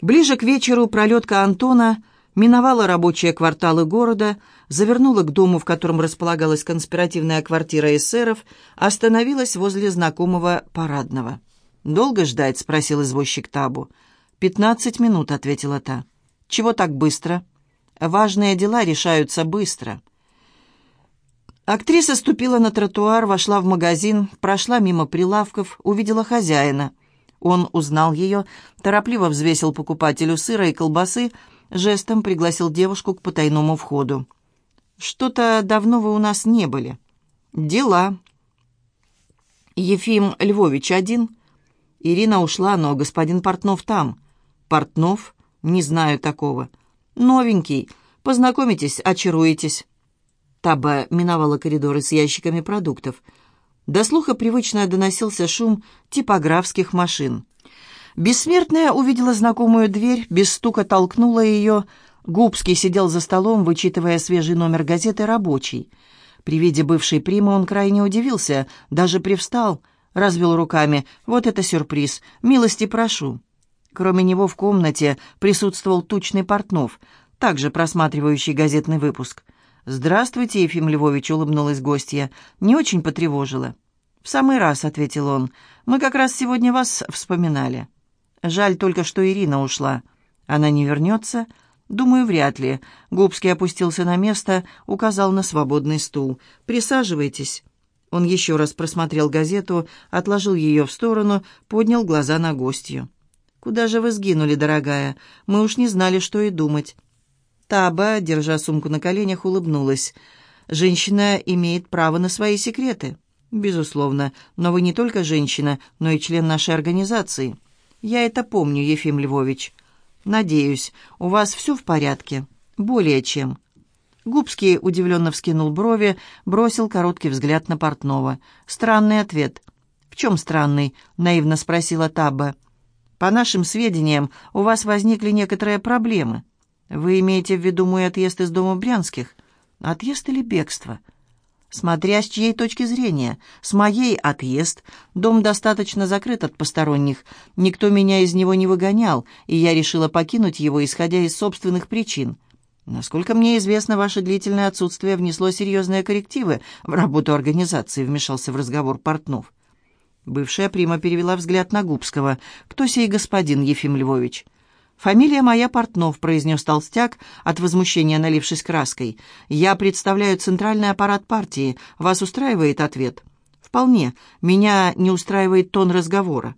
Ближе к вечеру пролетка Антона миновала рабочие кварталы города, завернула к дому, в котором располагалась конспиративная квартира эсеров, остановилась возле знакомого парадного. «Долго ждать?» — спросил извозчик Табу. «Пятнадцать минут», — ответила та. «Чего так быстро?» «Важные дела решаются быстро». Актриса ступила на тротуар, вошла в магазин, прошла мимо прилавков, увидела хозяина. Он узнал ее, торопливо взвесил покупателю сыра и колбасы, жестом пригласил девушку к потайному входу. «Что-то давно вы у нас не были». «Дела». «Ефим Львович один?» Ирина ушла, но господин Портнов там. Портнов? Не знаю такого. Новенький. Познакомитесь, очаруетесь. Таба миновала коридоры с ящиками продуктов. До слуха привычно доносился шум типографских машин. Бессмертная увидела знакомую дверь, без стука толкнула ее. Губский сидел за столом, вычитывая свежий номер газеты «Рабочий». При виде бывшей примы он крайне удивился, даже привстал — развел руками. «Вот это сюрприз! Милости прошу!» Кроме него в комнате присутствовал тучный Портнов, также просматривающий газетный выпуск. «Здравствуйте, Ефим Львович», — улыбнулась гостья. «Не очень потревожила». «В самый раз», — ответил он. «Мы как раз сегодня вас вспоминали». «Жаль только, что Ирина ушла. Она не вернется?» «Думаю, вряд ли». Губский опустился на место, указал на свободный стул. «Присаживайтесь». Он еще раз просмотрел газету, отложил ее в сторону, поднял глаза на гостью. «Куда же вы сгинули, дорогая? Мы уж не знали, что и думать». Таба, держа сумку на коленях, улыбнулась. «Женщина имеет право на свои секреты». «Безусловно, но вы не только женщина, но и член нашей организации». «Я это помню, Ефим Львович». «Надеюсь, у вас все в порядке?» «Более чем». Губский удивленно вскинул брови, бросил короткий взгляд на портного. «Странный ответ». «В чем странный?» — наивно спросила Табба. «По нашим сведениям, у вас возникли некоторые проблемы. Вы имеете в виду мой отъезд из дома Брянских? Отъезд или бегство?» Смотря с чьей точки зрения. С моей отъезд. Дом достаточно закрыт от посторонних. Никто меня из него не выгонял, и я решила покинуть его, исходя из собственных причин. «Насколько мне известно, ваше длительное отсутствие внесло серьезные коррективы в работу организации», — вмешался в разговор Портнов. Бывшая прима перевела взгляд на Губского. «Кто сей господин, Ефим Львович?» «Фамилия моя Портнов», — произнес толстяк, от возмущения налившись краской. «Я представляю центральный аппарат партии. Вас устраивает ответ?» «Вполне. Меня не устраивает тон разговора».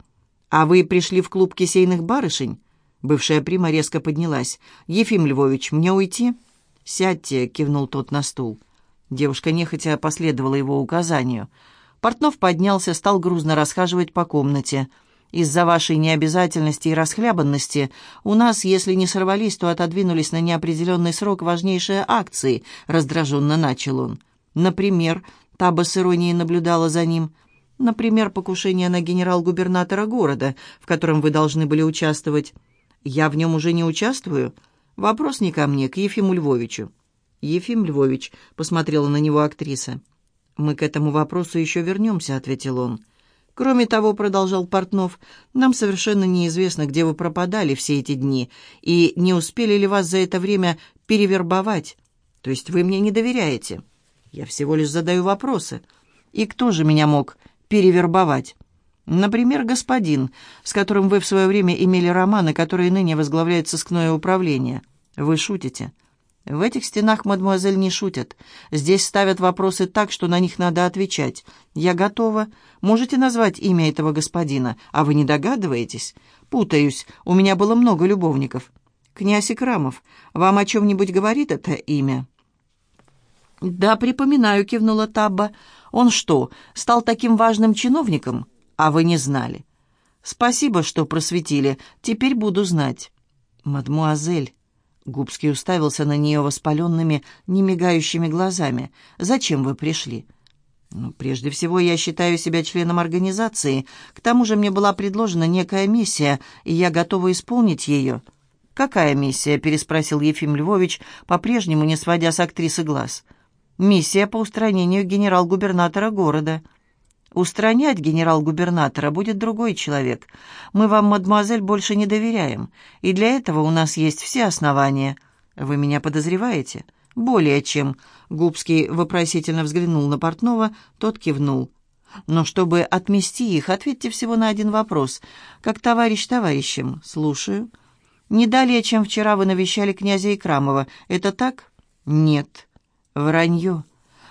«А вы пришли в клуб кисейных барышень?» Бывшая прима резко поднялась. «Ефим Львович, мне уйти?» «Сядьте», — кивнул тот на стул. Девушка нехотя последовала его указанию. Портнов поднялся, стал грузно расхаживать по комнате. «Из-за вашей необязательности и расхлябанности у нас, если не сорвались, то отодвинулись на неопределенный срок важнейшие акции», — раздраженно начал он. «Например», — Таба с иронией наблюдала за ним, — «например, покушение на генерал-губернатора города, в котором вы должны были участвовать». Я в нем уже не участвую? Вопрос не ко мне, к Ефиму Львовичу». «Ефим Львович», — посмотрела на него актриса. «Мы к этому вопросу еще вернемся», — ответил он. «Кроме того», — продолжал Портнов, — «нам совершенно неизвестно, где вы пропадали все эти дни, и не успели ли вас за это время перевербовать. То есть вы мне не доверяете? Я всего лишь задаю вопросы. И кто же меня мог перевербовать?» Например, господин, с которым вы в свое время имели роман и который ныне возглавляет сыскное управление. Вы шутите. В этих стенах, мадемуазель, не шутят. Здесь ставят вопросы так, что на них надо отвечать. Я готова. Можете назвать имя этого господина, а вы не догадываетесь? Путаюсь. У меня было много любовников. Князь Икрамов. Вам о чем-нибудь говорит это имя?» «Да, припоминаю», — кивнула Табба. «Он что, стал таким важным чиновником?» а вы не знали. Спасибо, что просветили. Теперь буду знать. Мадмуазель. Губский уставился на нее воспаленными, немигающими глазами. «Зачем вы пришли?» «Ну, прежде всего, я считаю себя членом организации. К тому же мне была предложена некая миссия, и я готова исполнить ее». «Какая миссия?» — переспросил Ефим Львович, по-прежнему не сводя с актрисы глаз. «Миссия по устранению генерал-губернатора города». Устранять генерал-губернатора будет другой человек. Мы вам, мадемуазель, больше не доверяем, и для этого у нас есть все основания. Вы меня подозреваете? Более чем. Губский вопросительно взглянул на Портнова, тот кивнул. Но чтобы отмести их, ответьте всего на один вопрос. Как товарищ товарищем. Слушаю. Не далее, чем вчера вы навещали князя Икрамова. Это так? Нет. Вранье.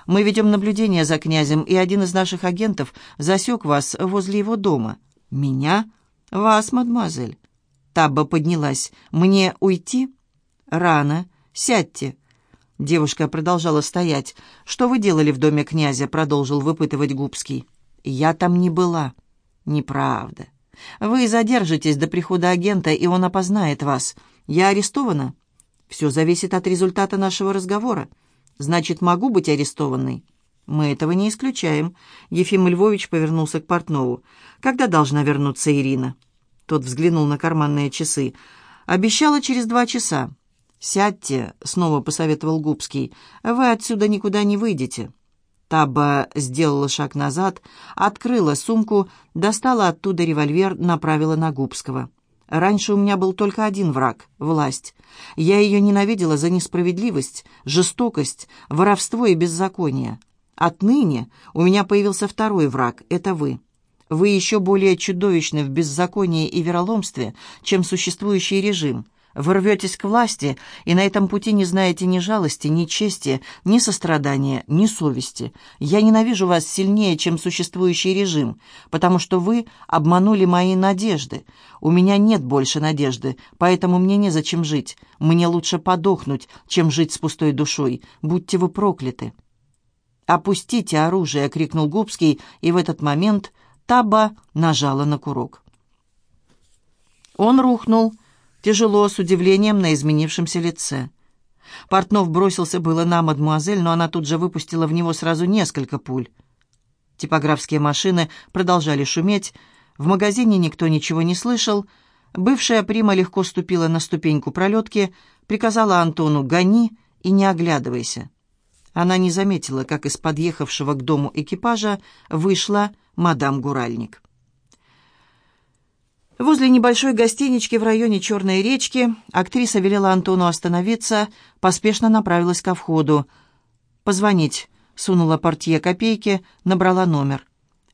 Мы ведем наблюдение за князем, и один из наших агентов засек вас возле его дома. Меня? Вас, мадемуазель. Табба поднялась. Мне уйти? Рано. Сядьте. Девушка продолжала стоять. «Что вы делали в доме князя?» — продолжил выпытывать Губский. «Я там не была». «Неправда. Вы задержитесь до прихода агента, и он опознает вас. Я арестована?» «Все зависит от результата нашего разговора. Значит, могу быть арестованной?» «Мы этого не исключаем». Ефим Львович повернулся к Портнову. «Когда должна вернуться Ирина?» Тот взглянул на карманные часы. «Обещала через два часа». «Сядьте», — снова посоветовал Губский. «Вы отсюда никуда не выйдете». Таба сделала шаг назад, открыла сумку, достала оттуда револьвер, направила на Губского. Раньше у меня был только один враг — власть. Я ее ненавидела за несправедливость, жестокость, воровство и беззаконие. Отныне у меня появился второй враг — это вы. Вы еще более чудовищны в беззаконии и вероломстве, чем существующий режим — вы рветесь к власти, и на этом пути не знаете ни жалости, ни чести, ни сострадания, ни совести. Я ненавижу вас сильнее, чем существующий режим, потому что вы обманули мои надежды. У меня нет больше надежды, поэтому мне незачем жить. Мне лучше подохнуть, чем жить с пустой душой. Будьте вы прокляты». «Опустите оружие!» — крикнул Губский, и в этот момент Таба нажала на курок. Он рухнул, — тяжело, с удивлением на изменившемся лице. Портнов бросился было на мадмуазель, но она тут же выпустила в него сразу несколько пуль. Типографские машины продолжали шуметь, в магазине никто ничего не слышал. Бывшая прима легко ступила на ступеньку пролетки, приказала Антону «гони» и не оглядывайся. Она не заметила, как из подъехавшего к дому экипажа вышла мадам Гуральник. Возле небольшой гостинички в районе Черной речки актриса велела Антону остановиться, поспешно направилась ко входу. «Позвонить», — сунула портье копейки, набрала номер.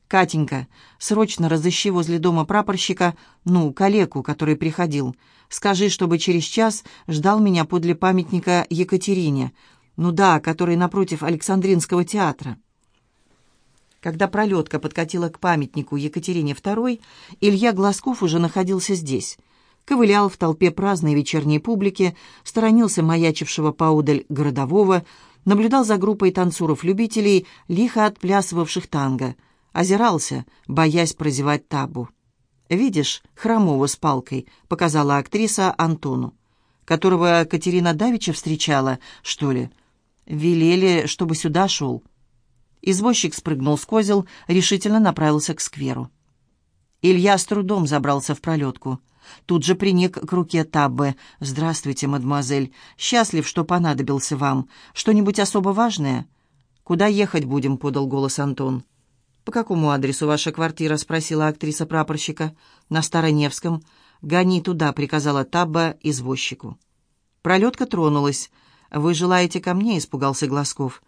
«Катенька, срочно разыщи возле дома прапорщика, ну, калеку, который приходил. Скажи, чтобы через час ждал меня подле памятника Екатерине. Ну да, который напротив Александринского театра». Когда пролетка подкатила к памятнику Екатерине II, Илья Глазков уже находился здесь. Ковылял в толпе праздной вечерней публики, сторонился маячившего поодаль городового, наблюдал за группой танцоров-любителей, лихо отплясывавших танго, озирался, боясь прозевать табу. «Видишь, хромого с палкой», — показала актриса Антону. «Которого Катерина Давича встречала, что ли?» «Велели, чтобы сюда шел». Извозчик спрыгнул с козел, решительно направился к скверу. Илья с трудом забрался в пролетку. Тут же приник к руке Таббе. «Здравствуйте, мадемуазель. Счастлив, что понадобился вам. Что-нибудь особо важное?» «Куда ехать будем?» — подал голос Антон. «По какому адресу ваша квартира?» — спросила актриса прапорщика. «На Староневском». «Гони туда», — приказала Табба извозчику. Пролетка тронулась. «Вы желаете ко мне?» — испугался Глазков.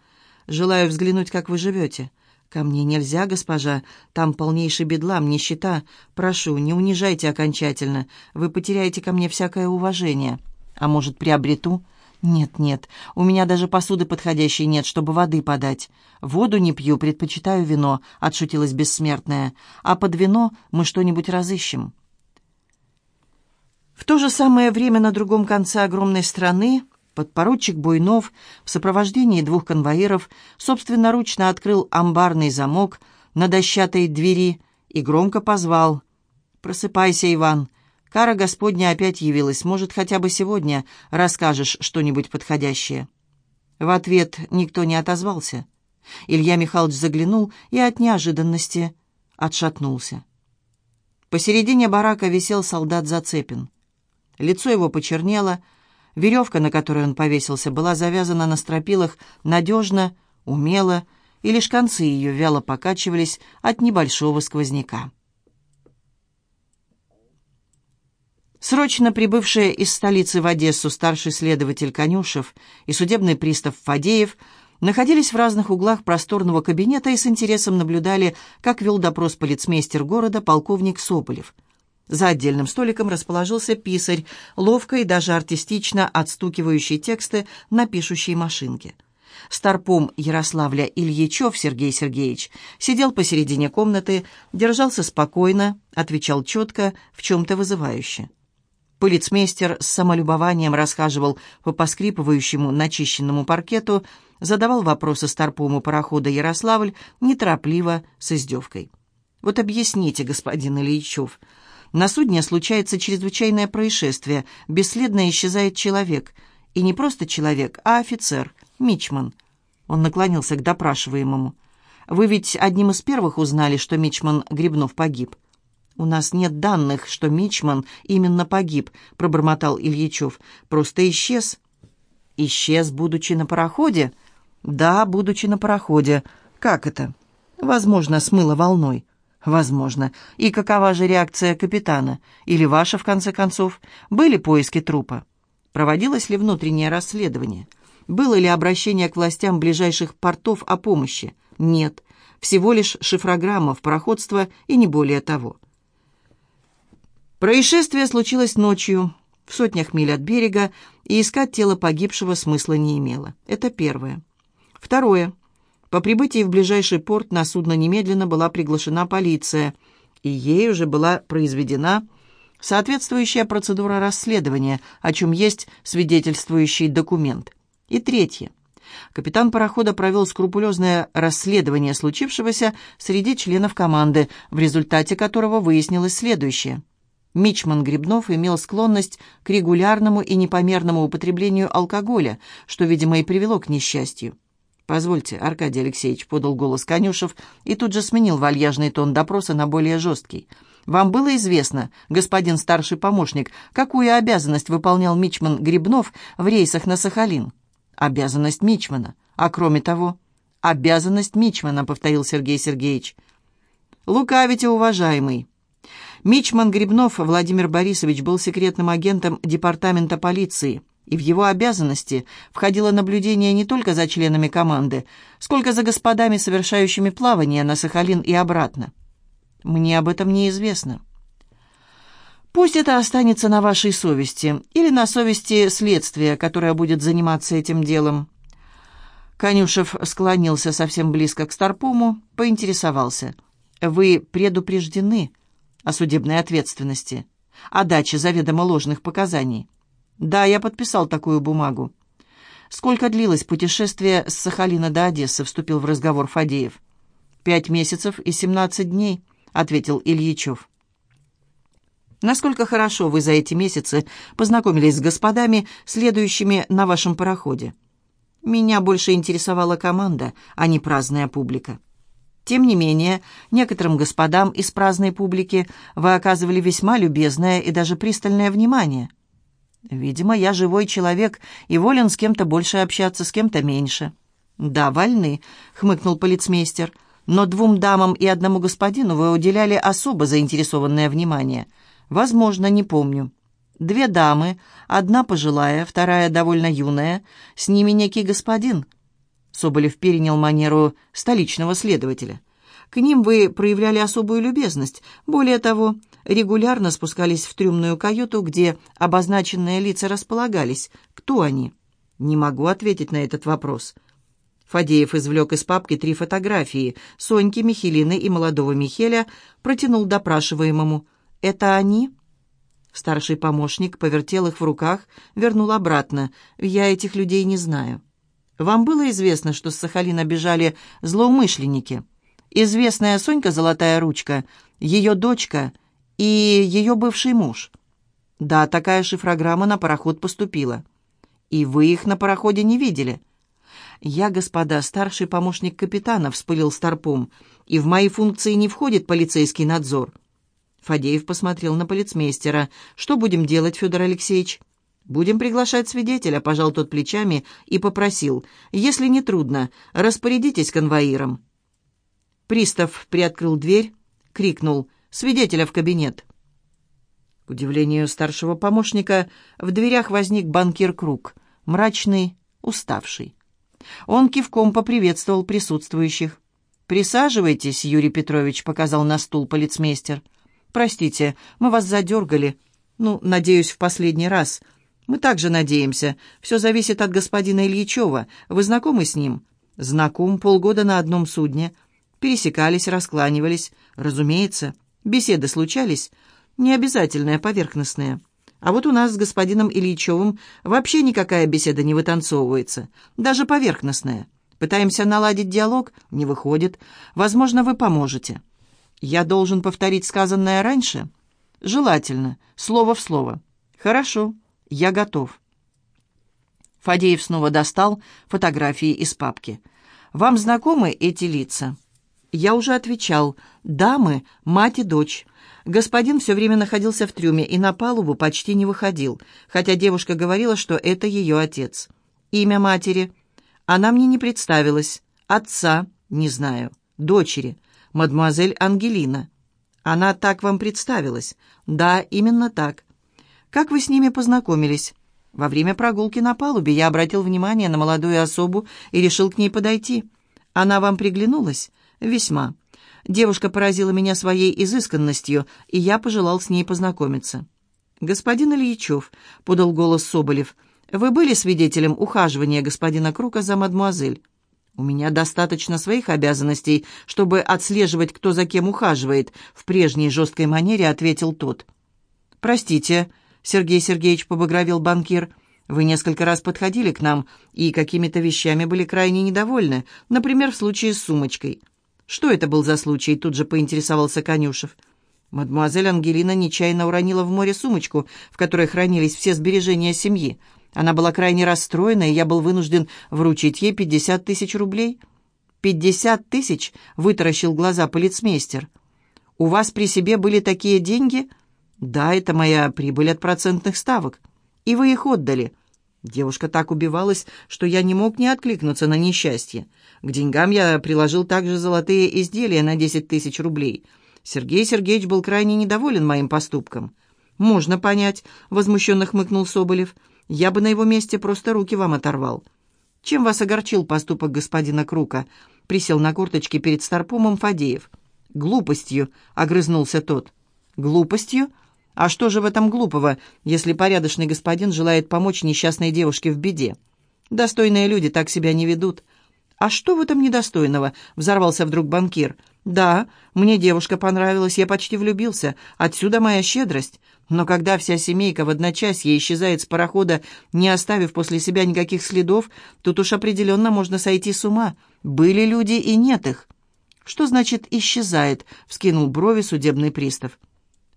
Желаю взглянуть, как вы живете. Ко мне нельзя, госпожа. Там полнейший бедлам, нищета. Прошу, не унижайте окончательно. Вы потеряете ко мне всякое уважение. А может, приобрету? Нет, нет. У меня даже посуды подходящей нет, чтобы воды подать. Воду не пью, предпочитаю вино, отшутилась бессмертная. А под вино мы что-нибудь разыщем. В то же самое время на другом конце огромной страны Подпоручик Буйнов в сопровождении двух конвоиров собственноручно открыл амбарный замок на дощатой двери и громко позвал «Просыпайся, Иван! Кара Господня опять явилась. Может, хотя бы сегодня расскажешь что-нибудь подходящее?» В ответ никто не отозвался. Илья Михайлович заглянул и от неожиданности отшатнулся. Посередине барака висел солдат Зацепин. Лицо его почернело, Веревка, на которой он повесился, была завязана на стропилах надежно, умело, и лишь концы ее вяло покачивались от небольшого сквозняка. Срочно прибывшие из столицы в Одессу старший следователь Конюшев и судебный пристав Фадеев находились в разных углах просторного кабинета и с интересом наблюдали, как вел допрос полицмейстер города полковник Соболев. За отдельным столиком расположился писарь, ловко и даже артистично отстукивающий тексты на пишущей машинке. Старпом Ярославля Ильичев Сергей Сергеевич сидел посередине комнаты, держался спокойно, отвечал четко, в чем-то вызывающе. Полицмейстер с самолюбованием расхаживал по поскрипывающему начищенному паркету, задавал вопросы старпому парохода «Ярославль» неторопливо, с издевкой. «Вот объясните, господин Ильичев, на судне случается чрезвычайное происшествие, бесследно исчезает человек, и не просто человек, а офицер, мичман». Он наклонился к допрашиваемому. «Вы ведь одним из первых узнали, что мичман Грибнов погиб?» «У нас нет данных, что Мичман именно погиб», — пробормотал Ильичев. «Просто исчез». «Исчез, будучи на пароходе?» «Да, будучи на пароходе. Как это?» «Возможно, смыло волной». «Возможно. И какова же реакция капитана? Или ваша, в конце концов? Были поиски трупа? Проводилось ли внутреннее расследование? Было ли обращение к властям ближайших портов о помощи? Нет. Всего лишь шифрограмма в пароходство и не более того». Происшествие случилось ночью, в сотнях миль от берега, и искать тело погибшего смысла не имело. Это первое. Второе. По прибытии в ближайший порт на судно немедленно была приглашена полиция, и ей уже была произведена соответствующая процедура расследования, о чем есть свидетельствующий документ. И третье. Капитан парохода провел скрупулезное расследование случившегося среди членов команды, в результате которого выяснилось следующее. Мичман Грибнов имел склонность к регулярному и непомерному употреблению алкоголя, что, видимо, и привело к несчастью. «Позвольте, Аркадий Алексеевич», — подал голос Конюшев и тут же сменил вальяжный тон допроса на более жесткий. «Вам было известно, господин старший помощник, какую обязанность выполнял Мичман Грибнов в рейсах на Сахалин?» «Обязанность Мичмана. А кроме того...» «Обязанность Мичмана», — повторил Сергей Сергеевич. «Лукавите, уважаемый. Мичман Грибнов Владимир Борисович был секретным агентом департамента полиции, и в его обязанности входило наблюдение не только за членами команды, сколько за господами, совершающими плавание на Сахалин и обратно. Мне об этом неизвестно. Пусть это останется на вашей совести или на совести следствия, которое будет заниматься этим делом. Конюшев склонился совсем близко к Старпому, поинтересовался. «Вы предупреждены о судебной ответственности, о даче заведомо ложных показаний. Да, я подписал такую бумагу. Сколько длилось путешествие с Сахалина до Одессы, вступил в разговор Фадеев. Пять месяцев и семнадцать дней, ответил Ильичев. Насколько хорошо вы за эти месяцы познакомились с господами, следующими на вашем пароходе? Меня больше интересовала команда, а не праздная публика. Тем не менее, некоторым господам из праздной публики вы оказывали весьма любезное и даже пристальное внимание. Видимо, я живой человек и волен с кем-то больше общаться, с кем-то меньше. «Да, вольны», — хмыкнул полицмейстер, «но двум дамам и одному господину вы уделяли особо заинтересованное внимание. Возможно, не помню. Две дамы, одна пожилая, вторая довольно юная, с ними некий господин». Соболев перенял манеру столичного следователя. К ним вы проявляли особую любезность. Более того, регулярно спускались в трюмную каюту, где обозначенные лица располагались. Кто они? Не могу ответить на этот вопрос. Фадеев извлек из папки три фотографии Соньки, Михелины и молодого Михеля, протянул допрашиваемому. «Это они?» Старший помощник повертел их в руках, вернул обратно. «Я этих людей не знаю». Вам было известно, что с Сахалина бежали злоумышленники? Известная Сонька Золотая Ручка, ее дочка и ее бывший муж. Да, такая шифрограмма на пароход поступила. И вы их на пароходе не видели? Я, господа, старший помощник капитана, вспылил Старпом, и в мои функции не входит полицейский надзор. Фадеев посмотрел на полицмейстера. «Что будем делать, Федор Алексеевич?» «Будем приглашать свидетеля», — пожал тот плечами и попросил. «Если не трудно, распорядитесь конвоиром». Пристав приоткрыл дверь, крикнул «Свидетеля в кабинет». К удивлению старшего помощника, в дверях возник банкир Круг, мрачный, уставший. Он кивком поприветствовал присутствующих. «Присаживайтесь, Юрий Петрович», — показал на стул полицмейстер. «Простите, мы вас задергали. Ну, надеюсь, в последний раз. Мы также надеемся. Все зависит от господина Ильичева. Вы знакомы с ним?» «Знаком. Полгода на одном судне. Пересекались, раскланивались. Разумеется. Беседы случались. Не обязательная, поверхностная. А вот у нас с господином Ильичевым вообще никакая беседа не вытанцовывается, даже поверхностная. Пытаемся наладить диалог, не выходит. Возможно, вы поможете. Я должен повторить сказанное раньше? Желательно, слово в слово. Хорошо, я готов. Фадеев снова достал фотографии из папки. «Вам знакомы эти лица?» Я уже отвечал. «Дамы, мать и дочь. Господин все время находился в трюме и на палубу почти не выходил, хотя девушка говорила, что это ее отец. Имя матери. Она мне не представилась. Отца. Не знаю. Дочери. Мадемуазель Ангелина. Она так вам представилась? Да, именно так. Как вы с ними познакомились? Во время прогулки на палубе я обратил внимание на молодую особу и решил к ней подойти. Она вам приглянулась? Весьма. Девушка поразила меня своей изысканностью, и я пожелал с ней познакомиться. «Господин Ильичев», — подал голос Соболев, — «вы были свидетелем ухаживания господина Крука за мадмуазель?» «У меня достаточно своих обязанностей, чтобы отслеживать, кто за кем ухаживает», — в прежней жесткой манере ответил тот. «Простите», — Сергей Сергеевич побагровил банкир, — «вы несколько раз подходили к нам и какими-то вещами были крайне недовольны, например, в случае с сумочкой». «Что это был за случай?» — тут же поинтересовался Конюшев. Мадемуазель Ангелина нечаянно уронила в море сумочку, в которой хранились все сбережения семьи. Она была крайне расстроена, и я был вынужден вручить ей пятьдесят тысяч рублей. «Пятьдесят тысяч?» — вытаращил глаза полицмейстер. «У вас при себе были такие деньги?» «Да, это моя прибыль от процентных ставок. И вы их отдали. Девушка так убивалась, что я не мог не откликнуться на несчастье. К деньгам я приложил также золотые изделия на 10 тысяч рублей. Сергей Сергеевич был крайне недоволен моим поступком. «Можно понять», — возмущенно хмыкнул Соболев. «Я бы на его месте просто руки вам оторвал». «Чем вас огорчил поступок господина Крука?» — присел на корточки перед старпомом Фадеев. «Глупостью», — огрызнулся тот. «Глупостью?» А что же в этом глупого, если порядочный господин желает помочь несчастной девушке в беде? Достойные люди так себя не ведут. «А что в этом недостойного?» — взорвался вдруг банкир. «Да, мне девушка понравилась, я почти влюбился. Отсюда моя щедрость. Но когда вся семейка в одночасье исчезает с парохода, не оставив после себя никаких следов, тут уж определенно можно сойти с ума. Были люди и нет их». «Что значит «исчезает»?» — вскинул брови судебный пристав.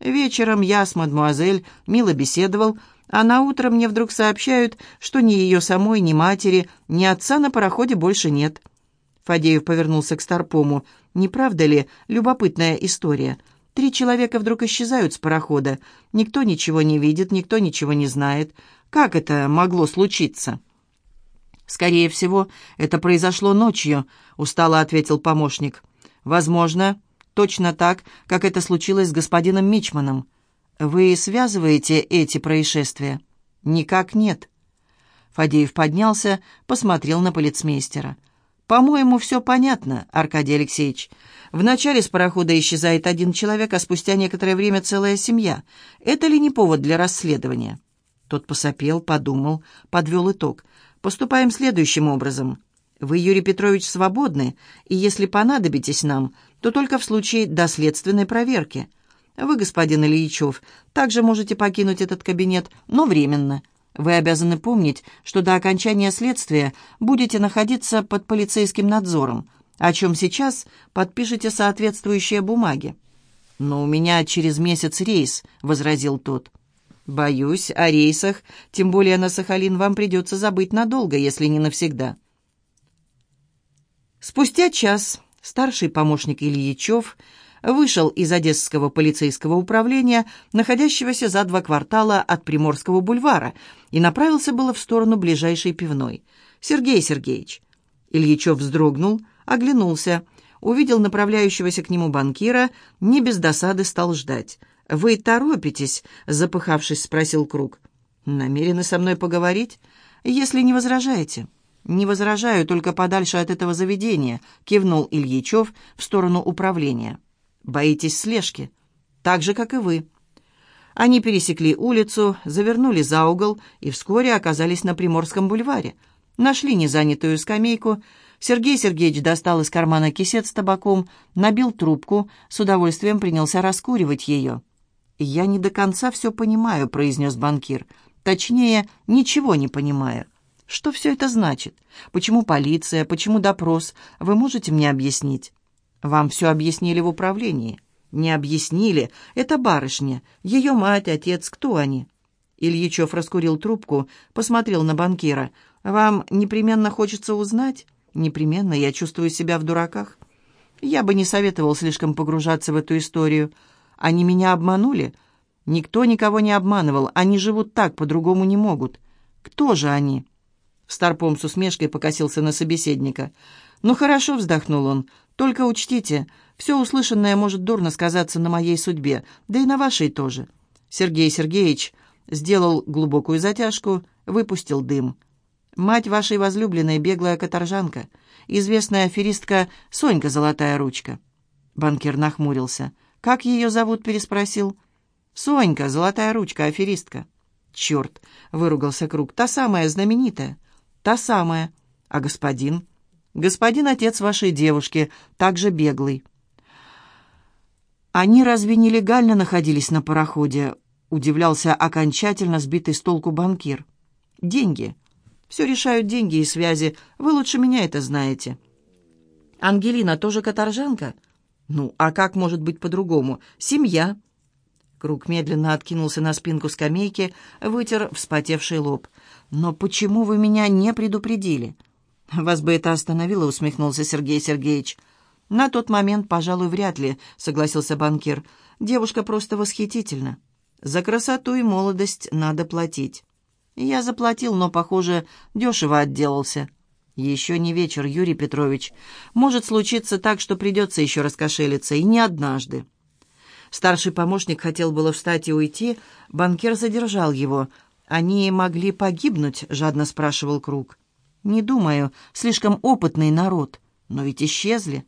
Вечером я с мадмуазель мило беседовал, а на утро мне вдруг сообщают, что ни ее самой, ни матери, ни отца на пароходе больше нет. Фадеев повернулся к Старпому. «Не правда ли любопытная история? Три человека вдруг исчезают с парохода. Никто ничего не видит, никто ничего не знает. Как это могло случиться?» «Скорее всего, это произошло ночью», — устало ответил помощник. «Возможно, точно так, как это случилось с господином Мичманом. Вы связываете эти происшествия? Никак нет. Фадеев поднялся, посмотрел на полицмейстера. «По-моему, все понятно, Аркадий Алексеевич. Вначале с парохода исчезает один человек, а спустя некоторое время целая семья. Это ли не повод для расследования?» Тот посопел, подумал, подвел итог. «Поступаем следующим образом. Вы, Юрий Петрович, свободны, и если понадобитесь нам, то только в случае доследственной проверки. Вы, господин Ильичев, также можете покинуть этот кабинет, но временно. Вы обязаны помнить, что до окончания следствия будете находиться под полицейским надзором, о чем сейчас подпишете соответствующие бумаги. «Но у меня через месяц рейс», — возразил тот. «Боюсь, о рейсах, тем более на Сахалин, вам придется забыть надолго, если не навсегда». Спустя час старший помощник Ильичев вышел из Одесского полицейского управления, находящегося за два квартала от Приморского бульвара, и направился было в сторону ближайшей пивной. «Сергей Сергеевич!» Ильичев вздрогнул, оглянулся, увидел направляющегося к нему банкира, не без досады стал ждать. «Вы торопитесь?» — запыхавшись, спросил Круг. «Намерены со мной поговорить? Если не возражаете». «Не возражаю, только подальше от этого заведения», — кивнул Ильичев в сторону управления. «Боитесь слежки?» «Так же, как и вы». Они пересекли улицу, завернули за угол и вскоре оказались на Приморском бульваре. Нашли незанятую скамейку. Сергей Сергеевич достал из кармана кисет с табаком, набил трубку, с удовольствием принялся раскуривать ее. «Я не до конца все понимаю», — произнес банкир. «Точнее, ничего не понимаю». Что все это значит? Почему полиция? Почему допрос? Вы можете мне объяснить? Вам все объяснили в управлении. Не объяснили. Это барышня. Ее мать, отец. Кто они? Ильичев раскурил трубку, посмотрел на банкира. «Вам непременно хочется узнать?» «Непременно. Я чувствую себя в дураках». «Я бы не советовал слишком погружаться в эту историю. Они меня обманули?» «Никто никого не обманывал. Они живут так, по-другому не могут». «Кто же они?» Старпом с усмешкой покосился на собеседника. «Ну хорошо», — вздохнул он, — «только учтите, все услышанное может дурно сказаться на моей судьбе, да и на вашей тоже». Сергей Сергеевич сделал глубокую затяжку, выпустил дым. «Мать вашей возлюбленной беглая каторжанка, известная аферистка Сонька Золотая Ручка». Банкир нахмурился. «Как ее зовут?» — переспросил. «Сонька, Золотая Ручка, аферистка». «Черт!» — выругался Круг. «Та самая знаменитая». «Та самая. А господин?» «Господин отец вашей девушки, также беглый». «Они разве нелегально находились на пароходе?» — удивлялся окончательно сбитый с толку банкир. «Деньги. Все решают деньги и связи. Вы лучше меня это знаете». «Ангелина тоже каторжанка?» «Ну, а как может быть по-другому? Семья». Круг медленно откинулся на спинку скамейки, вытер вспотевший лоб. «Но почему вы меня не предупредили?» «Вас бы это остановило», — усмехнулся Сергей Сергеевич. «На тот момент, пожалуй, вряд ли», — согласился банкир. «Девушка просто восхитительна. За красоту и молодость надо платить». «Я заплатил, но, похоже, дешево отделался». «Еще не вечер, Юрий Петрович. Может случиться так, что придется еще раскошелиться, и не однажды». Старший помощник хотел было встать и уйти, банкир задержал его — «Они могли погибнуть?» — жадно спрашивал Круг. «Не думаю. Слишком опытный народ. Но ведь исчезли.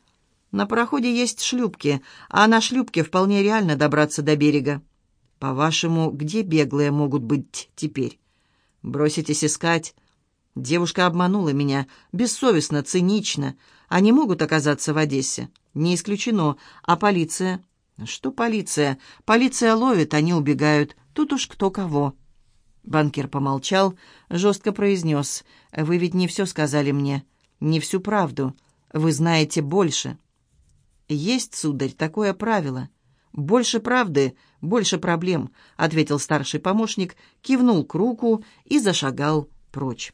На пароходе есть шлюпки, а на шлюпке вполне реально добраться до берега. По-вашему, где беглые могут быть теперь? Броситесь искать?» Девушка обманула меня, бессовестно, цинично. Они могут оказаться в Одессе. Не исключено. А полиция? Что полиция? Полиция ловит, они убегают. Тут уж кто кого. Банкир помолчал, жестко произнес. «Вы ведь не все сказали мне, не всю правду. Вы знаете больше». «Есть, сударь, такое правило. Больше правды, больше проблем», — ответил старший помощник, кивнул к руку и зашагал прочь.